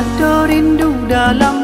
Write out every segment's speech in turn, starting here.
Ada rindu dalam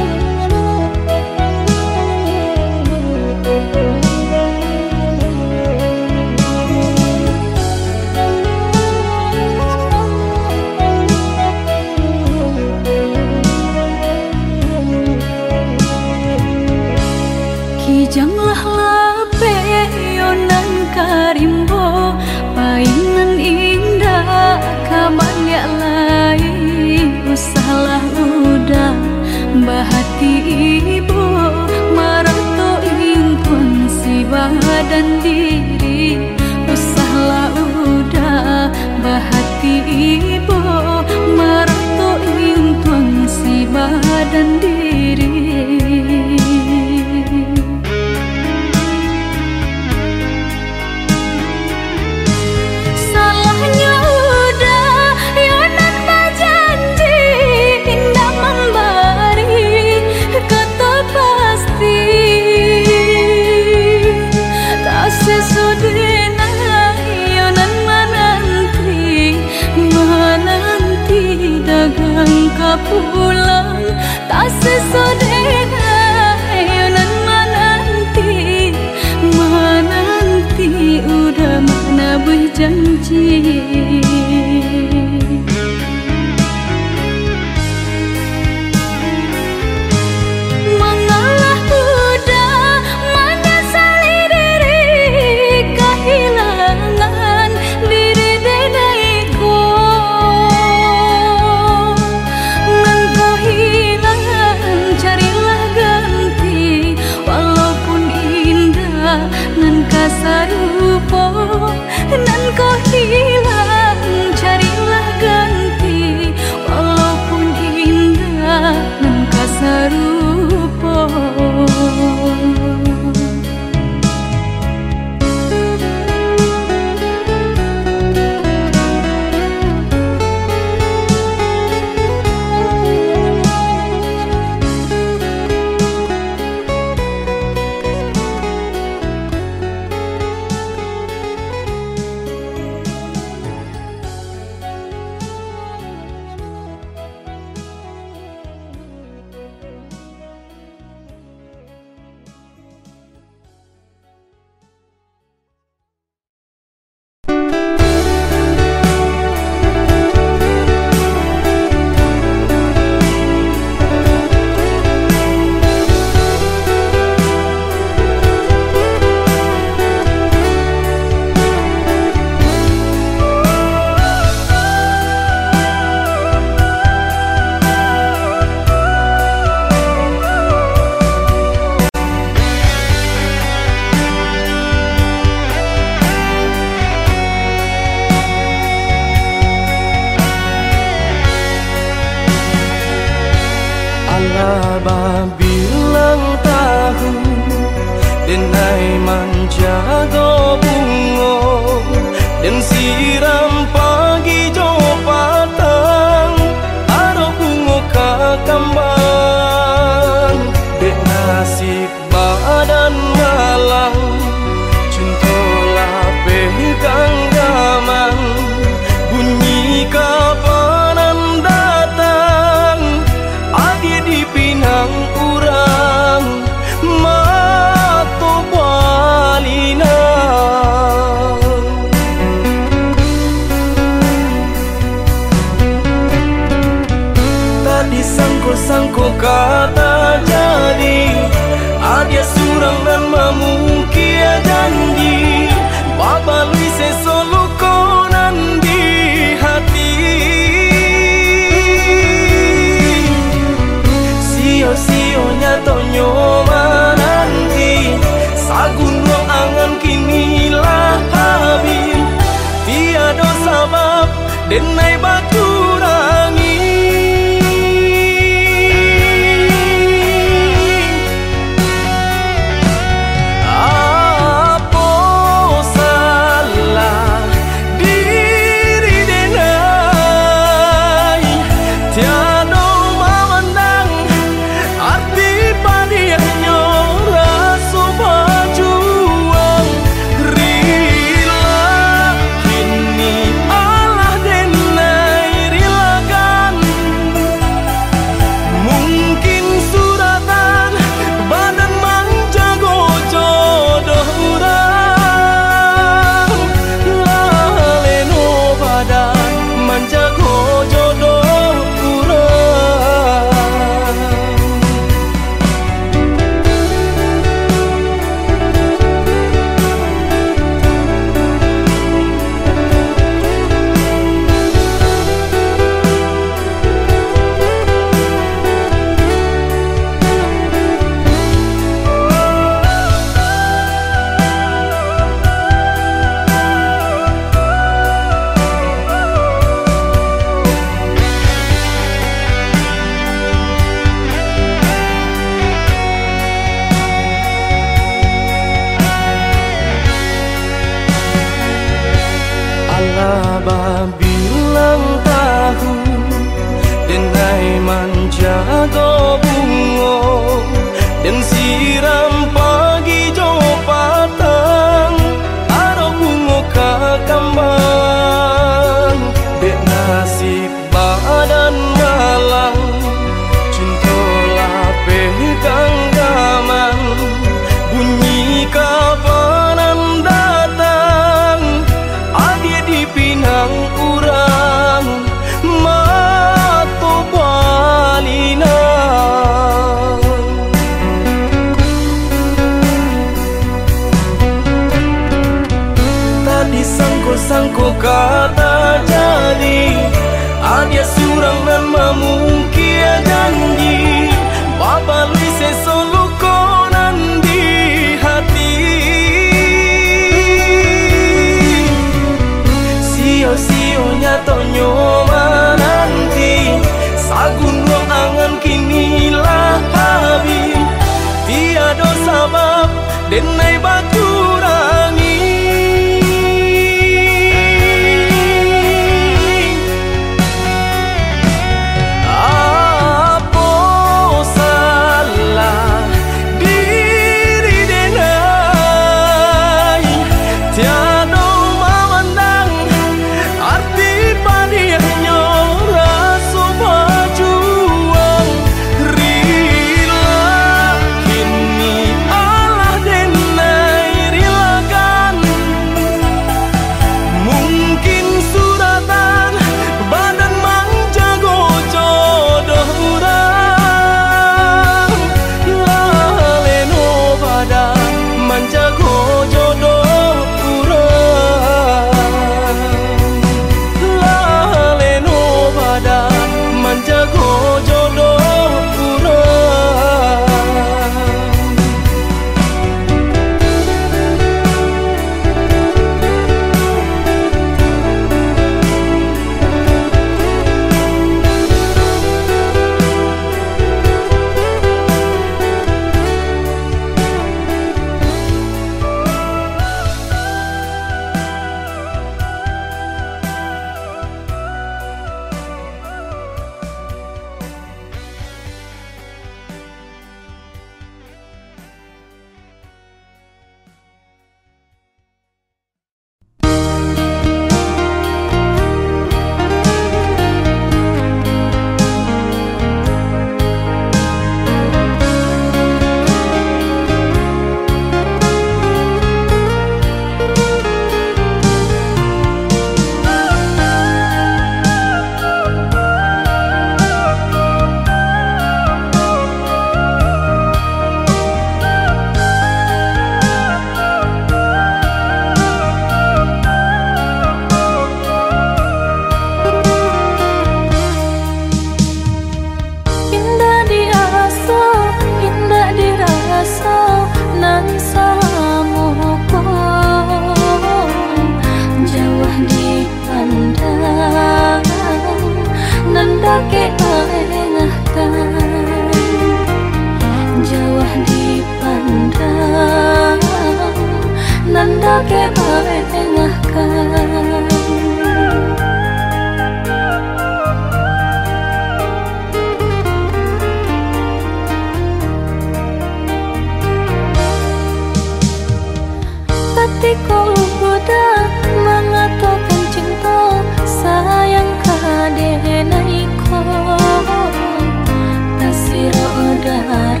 anggam di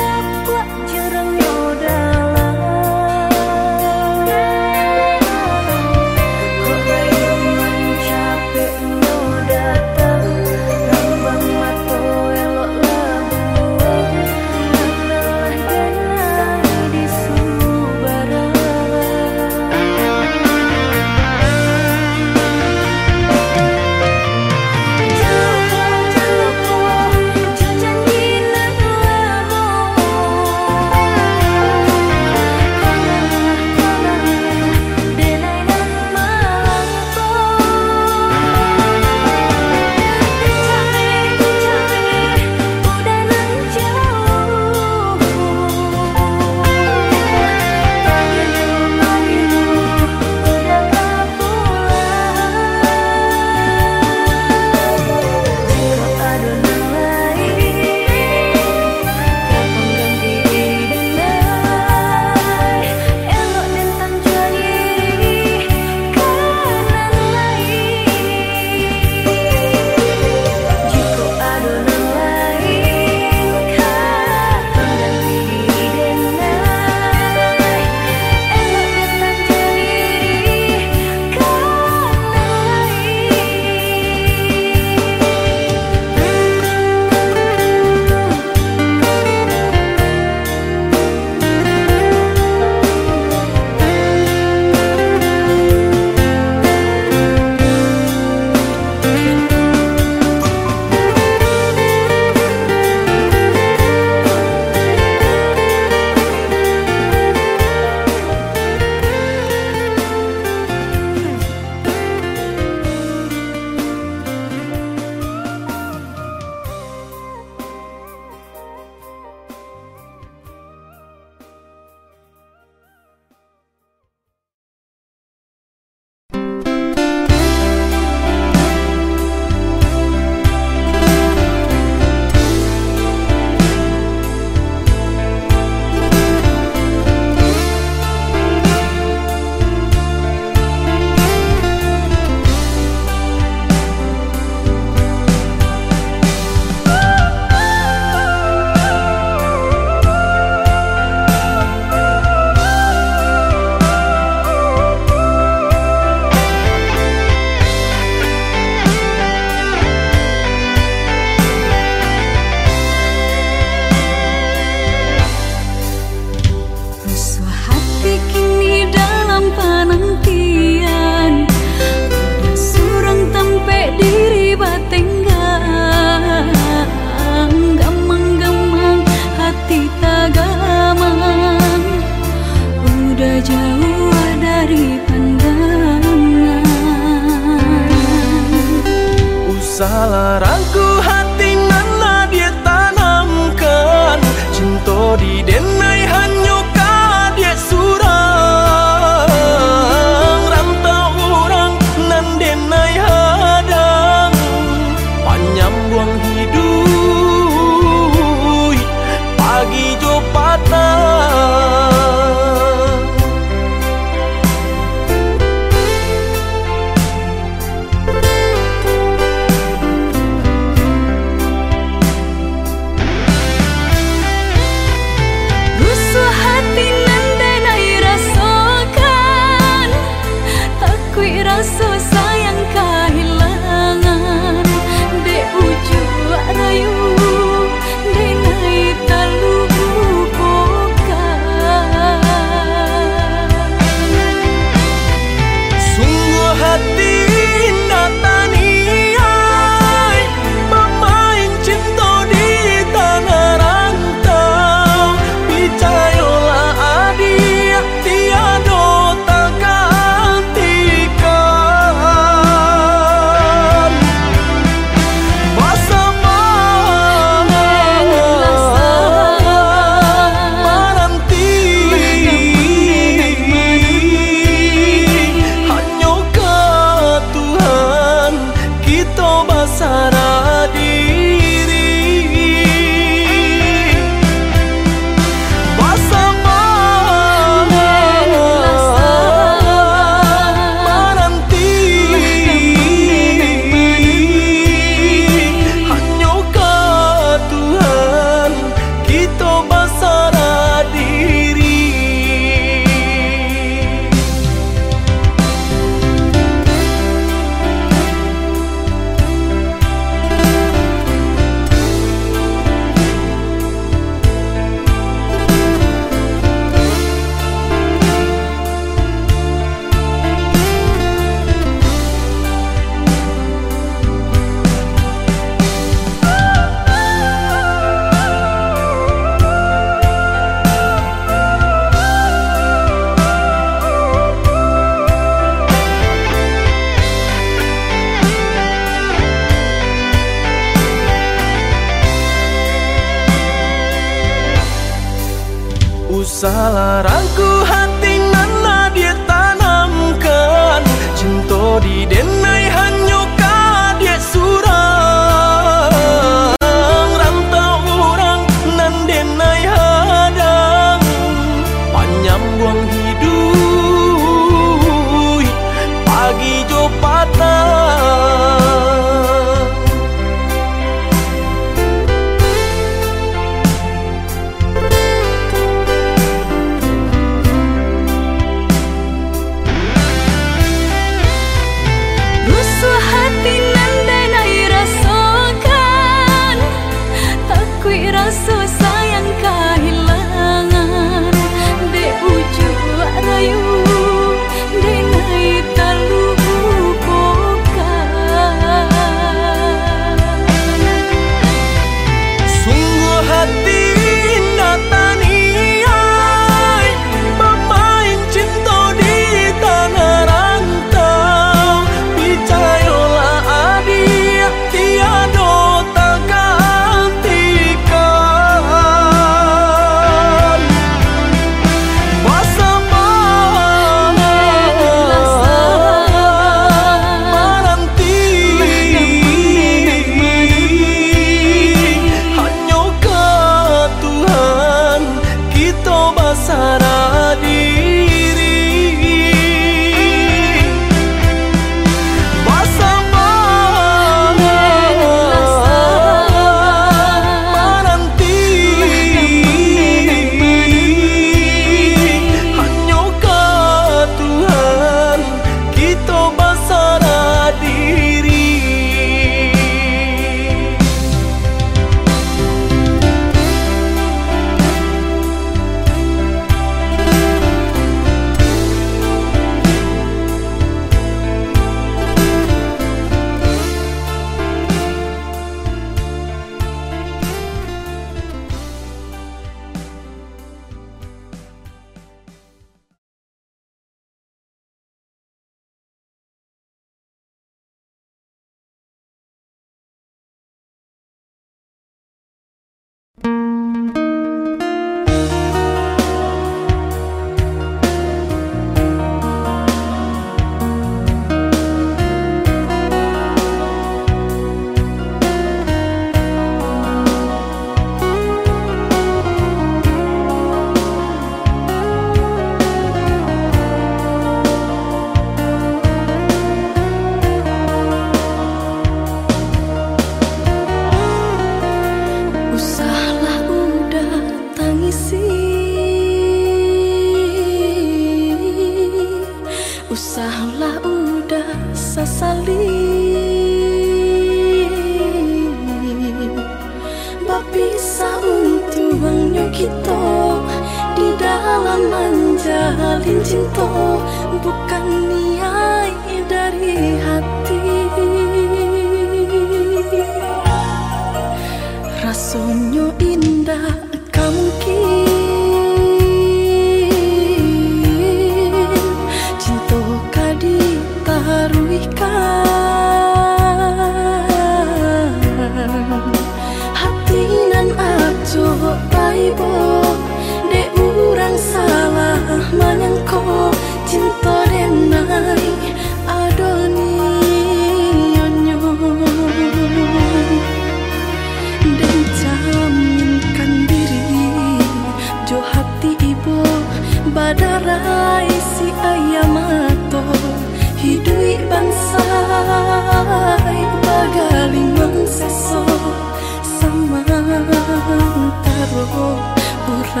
Cho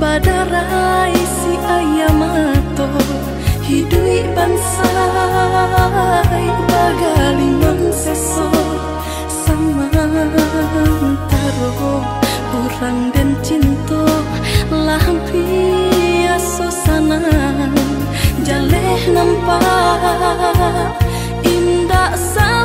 badarai si ayamato hidui bansai bagali manseso. Samantaro kurang dan cinta lampia sosana jaleh nampak indah sana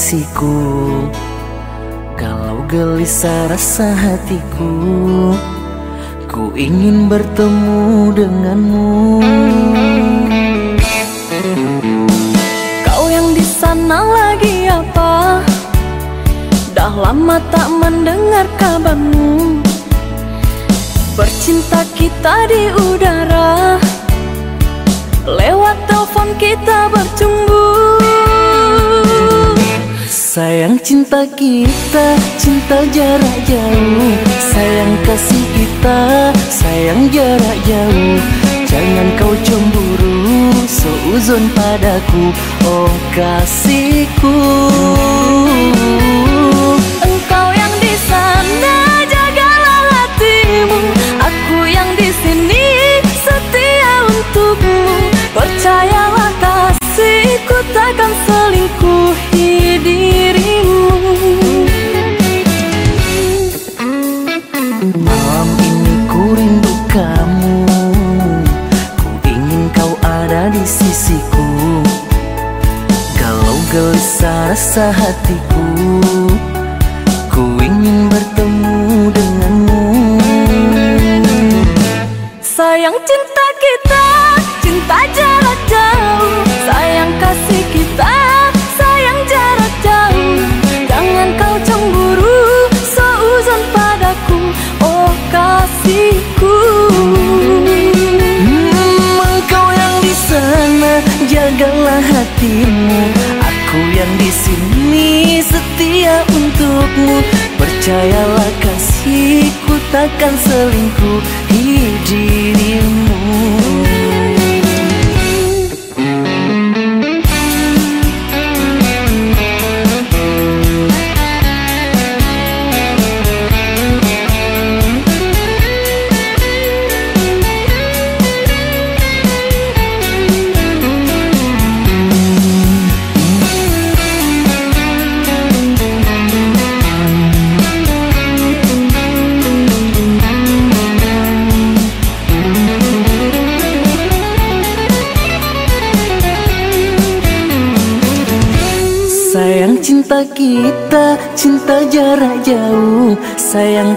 sisiku Kalau gelisah rasa hatiku Ku ingin bertemu denganmu. Kau yang di sana lagi apa? Dah lama tak mendengar kabarmu. Bercinta kita di udara. Lewat telepon kita bercumbu Sayang cinta kita, cinta jarak jauh. Sayang kasih kita, sayang jarak jauh. Jangan kau cemburu, seuzon padaku. Oh kasihku.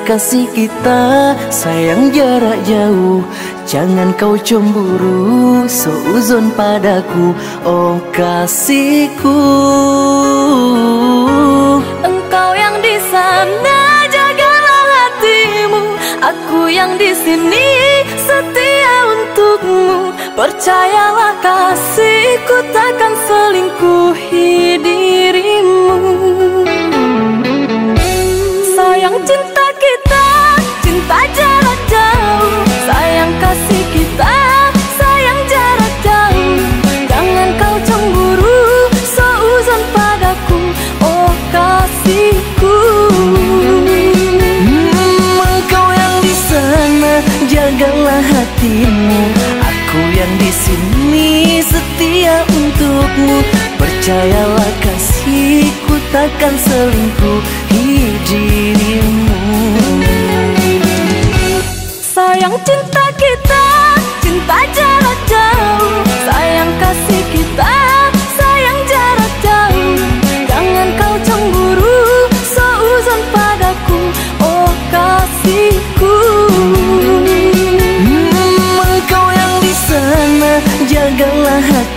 Kasih kita, sayang jarak jauh. Jangan kau cemburu, seuzon padaku Oh kasihku. Engkau yang di sana jagalah hatimu. Aku yang di sini setia untukmu. Percayalah kasihku takkan selingkuhi hatimu. Aku yang di sini setia untukmu. Percayalah kasihku takkan selingkuh dirimu. Sayang cinta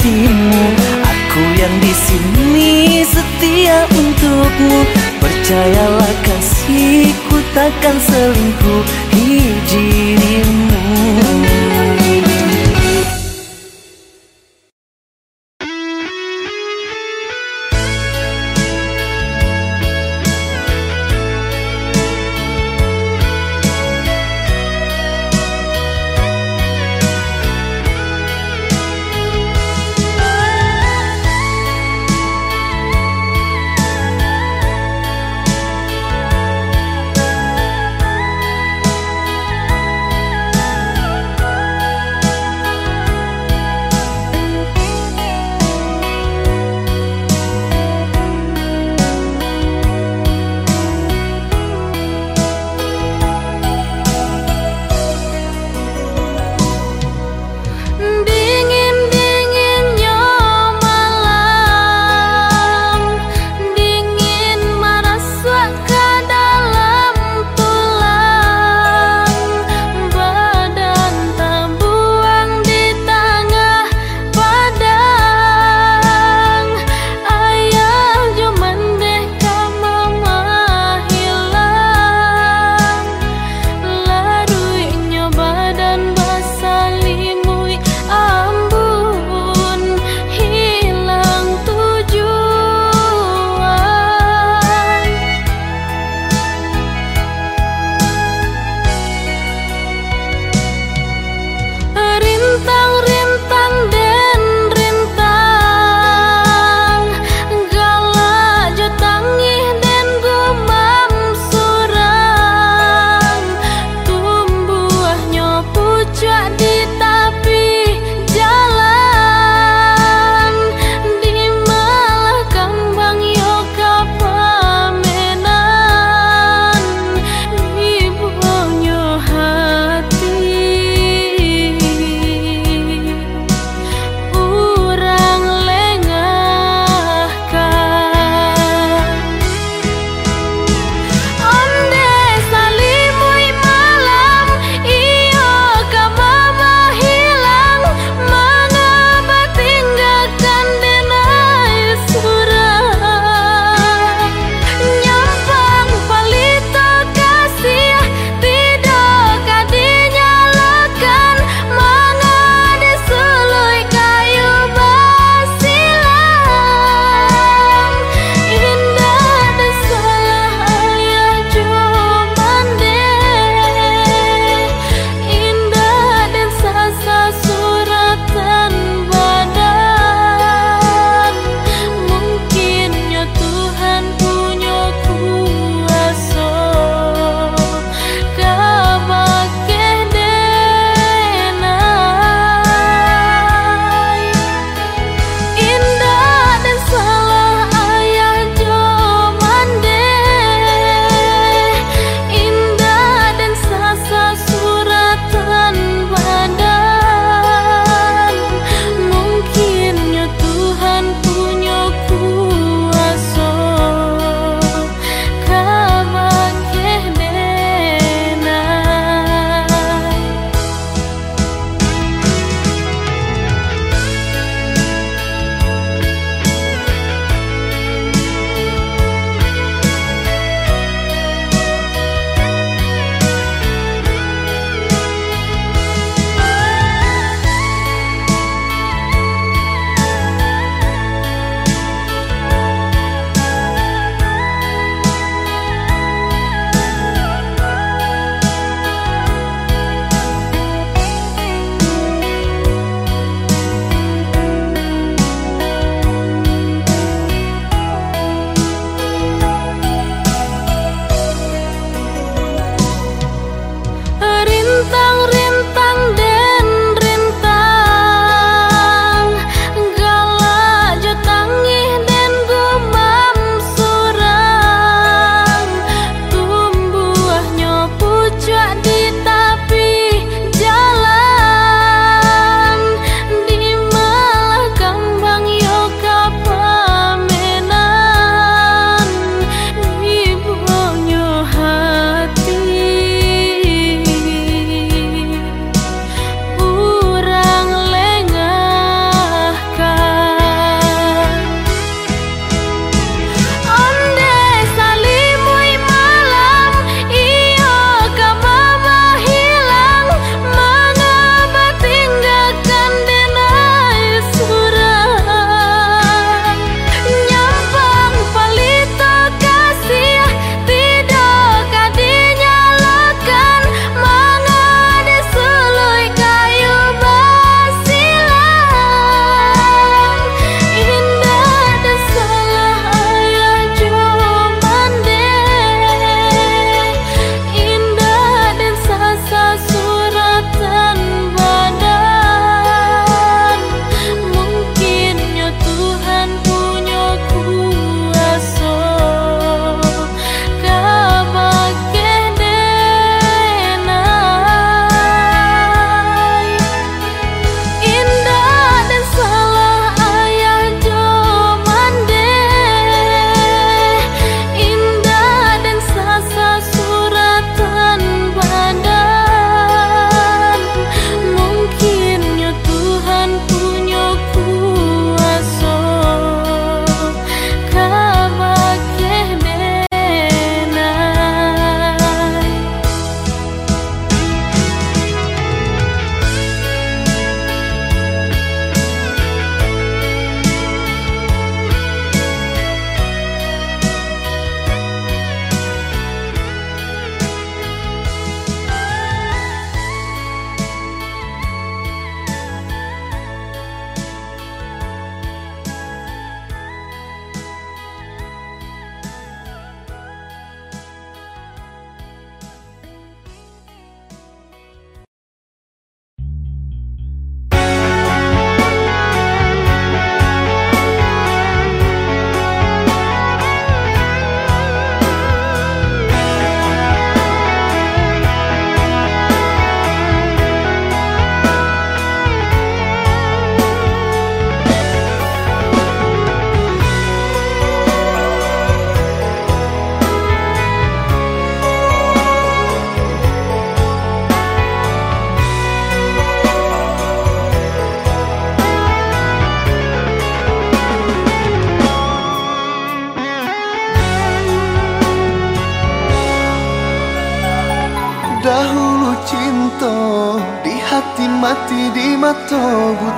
hatimu. Aku yang di sini setia untukmu. Percayalah kasihku takkan selingkuh. Dirimu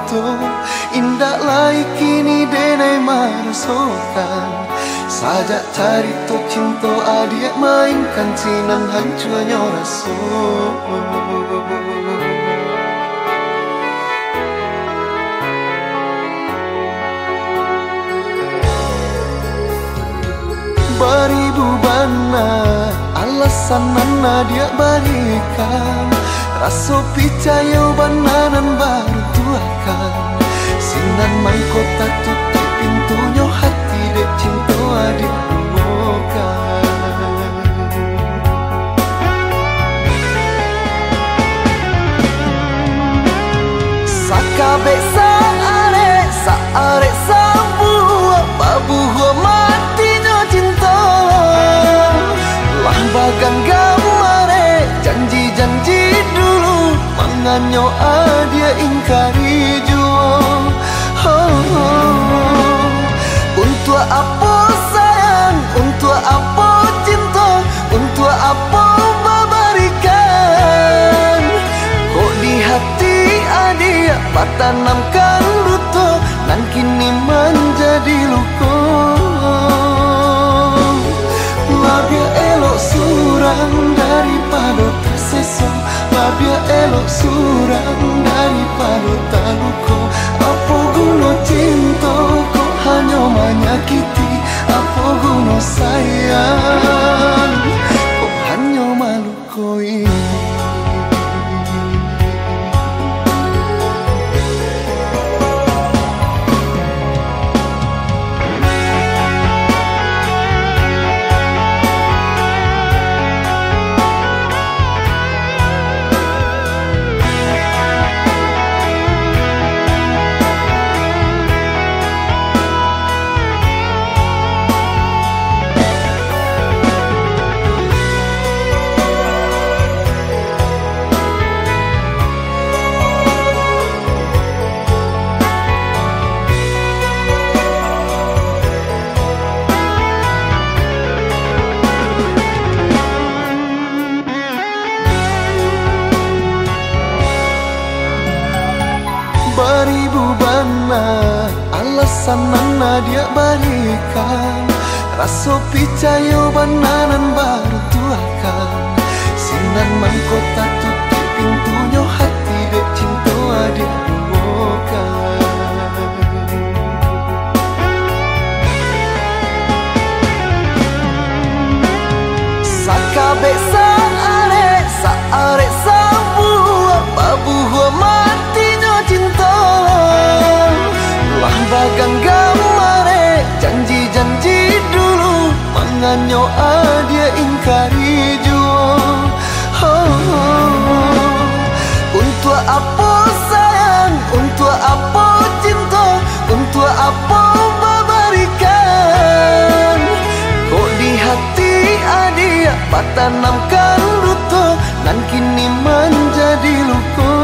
buto Indah lai kini denai marasokan Sajak cari to cinta adik mainkan sinan hancurnya rasa Beribu bana alasan nana dia balikan Raso picayo bananan baru tuakan Sinan mangkota tutup pintunya hati dek cinta adik bukan Sakabe saare saare sabu babu mati no cinta Lambagan gamare janji-janji dulu Manganyo adia ingkari oh. Untuk apa sayang, untuk apa cinta? Untuk apa memberikan Kok di hati adia Patanamkan luto Dan kini menjadi luka. Labia elok surang daripada tersesat. Labia elok surang daripada tak luka sayang Raso picayo bananan baru tuakan Sinan mangkota Manganyo adia ingkari juo. Oh, oh, oh. Untuk apa sayang, untuk apa cinta Untuk apa memberikan Kok di hati adia Patanamkan luto Dan kini menjadi luka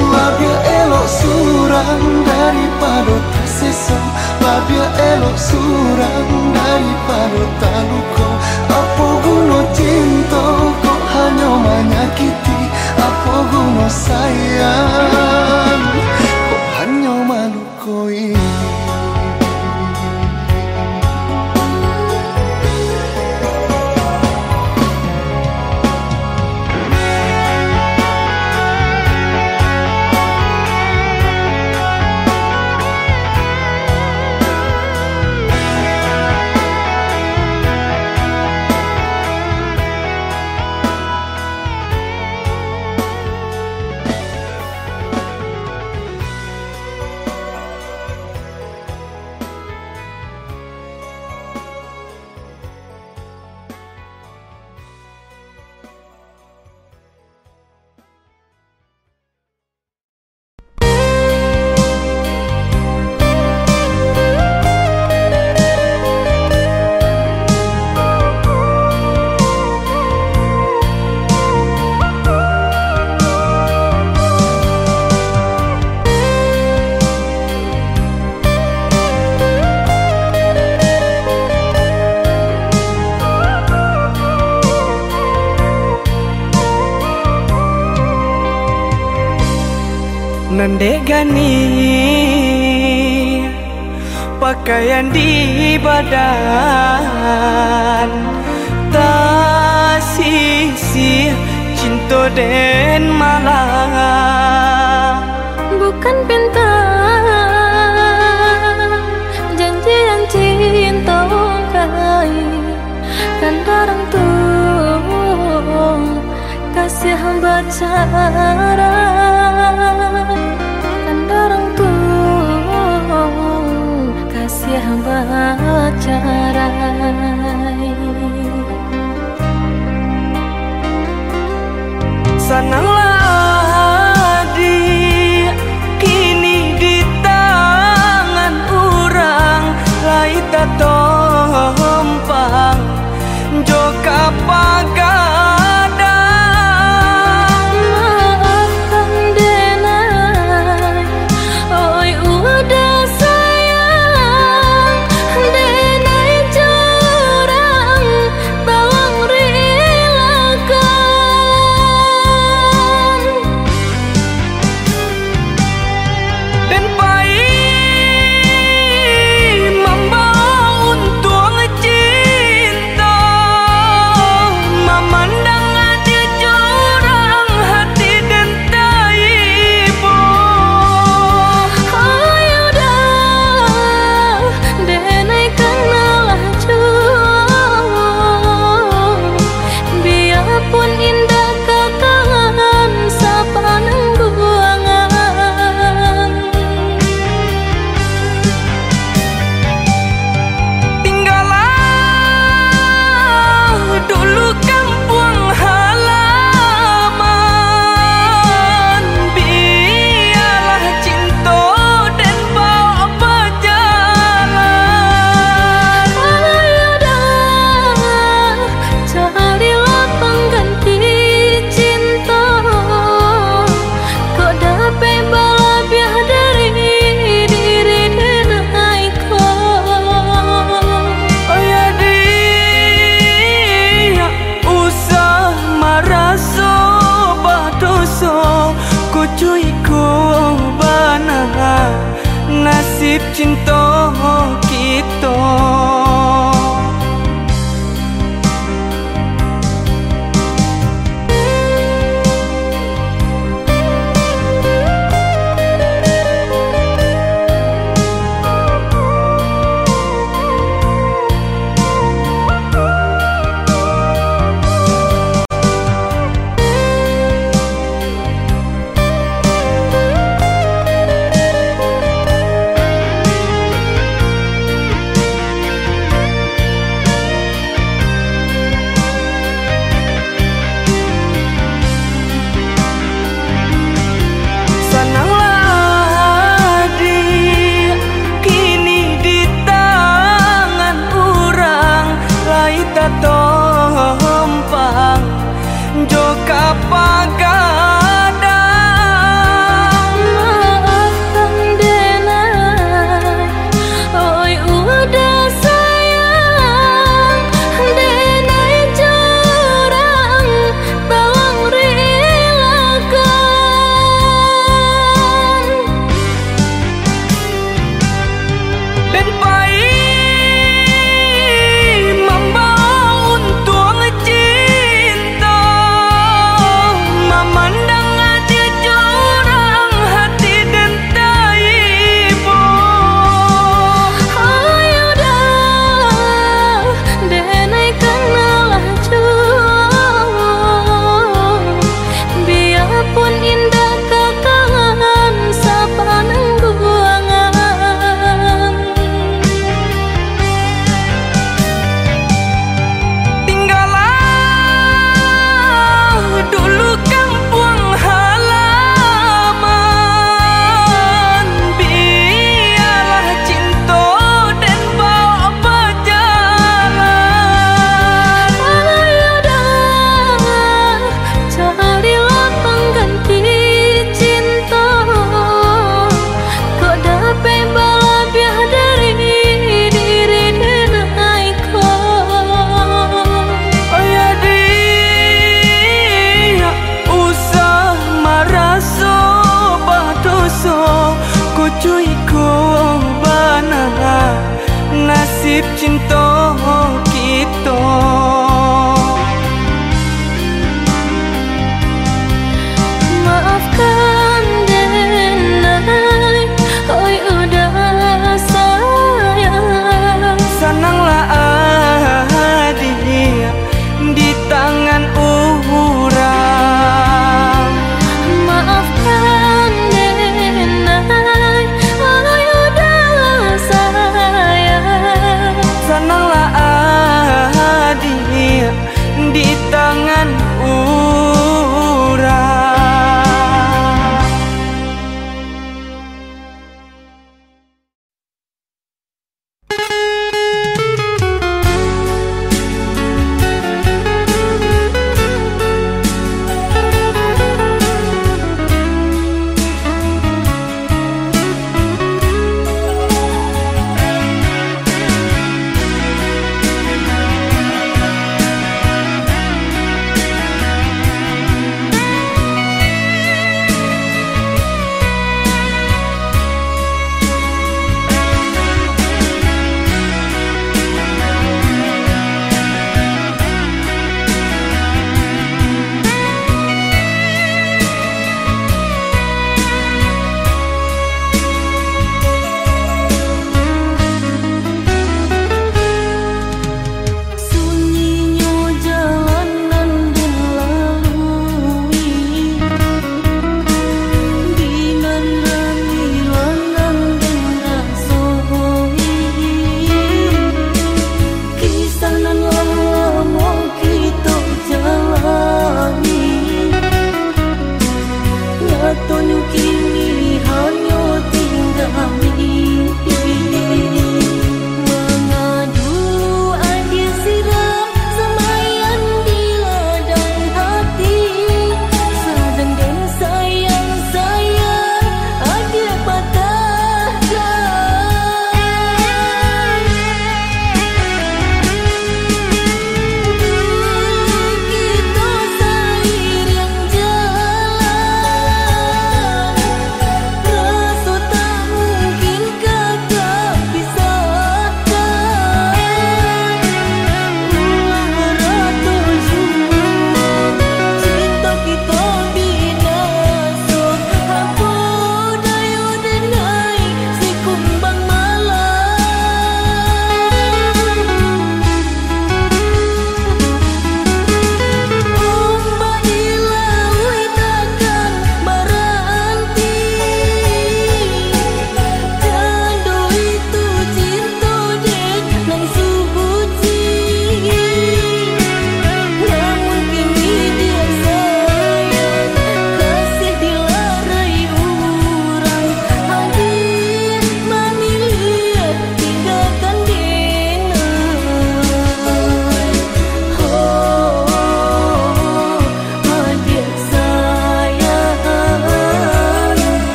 Labia elok surang daripada tersesat Labia elok surang daripada tak luka Apa guna cinta kok hanya menyakiti Apa guna sayang badan Tak sisi cinta dan